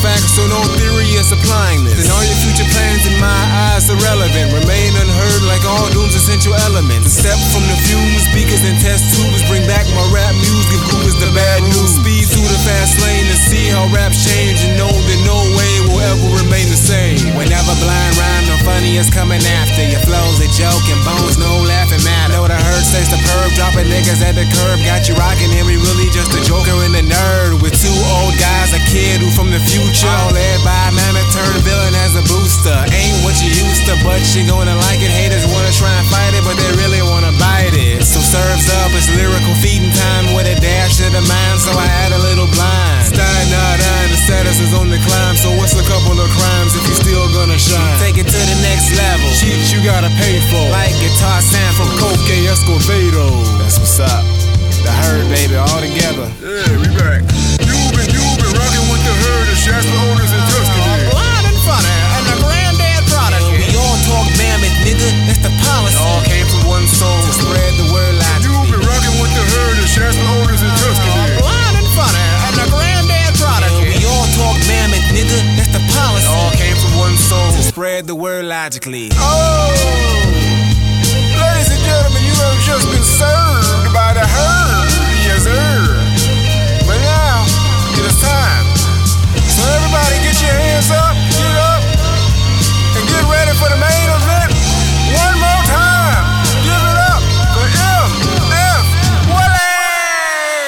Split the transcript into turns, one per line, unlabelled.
fact, so no theory is applying this. Then all your future plans in my eyes are irrelevant. Remain unheard like all doom's essential elements. Step from the fumes, speakers and test tubes. Bring back my rap muse, give Goobers the bad news. Speed through the fast lane to see how raps change and know that no way will ever remain the same. Whenever blind rhyme, funny is coming after. Your flow's a joke and bones, no laughing matter. Know the herd stays the perv, dropping niggas at the curb. Got you rocking Henry, really just a joker to, gonna like it. Haters wanna try and fight it, but they really wanna bite it. So serves up, it's lyrical feeding time with a dash of the mind, so I add a little blind. Stein not on, the status is on the climb, so what's a couple of crimes if you still gonna shine? Take it to the next level. Shit you gotta pay for. Like guitar sound from Coke Escovedo. That's what's up. the word logically.
Oh.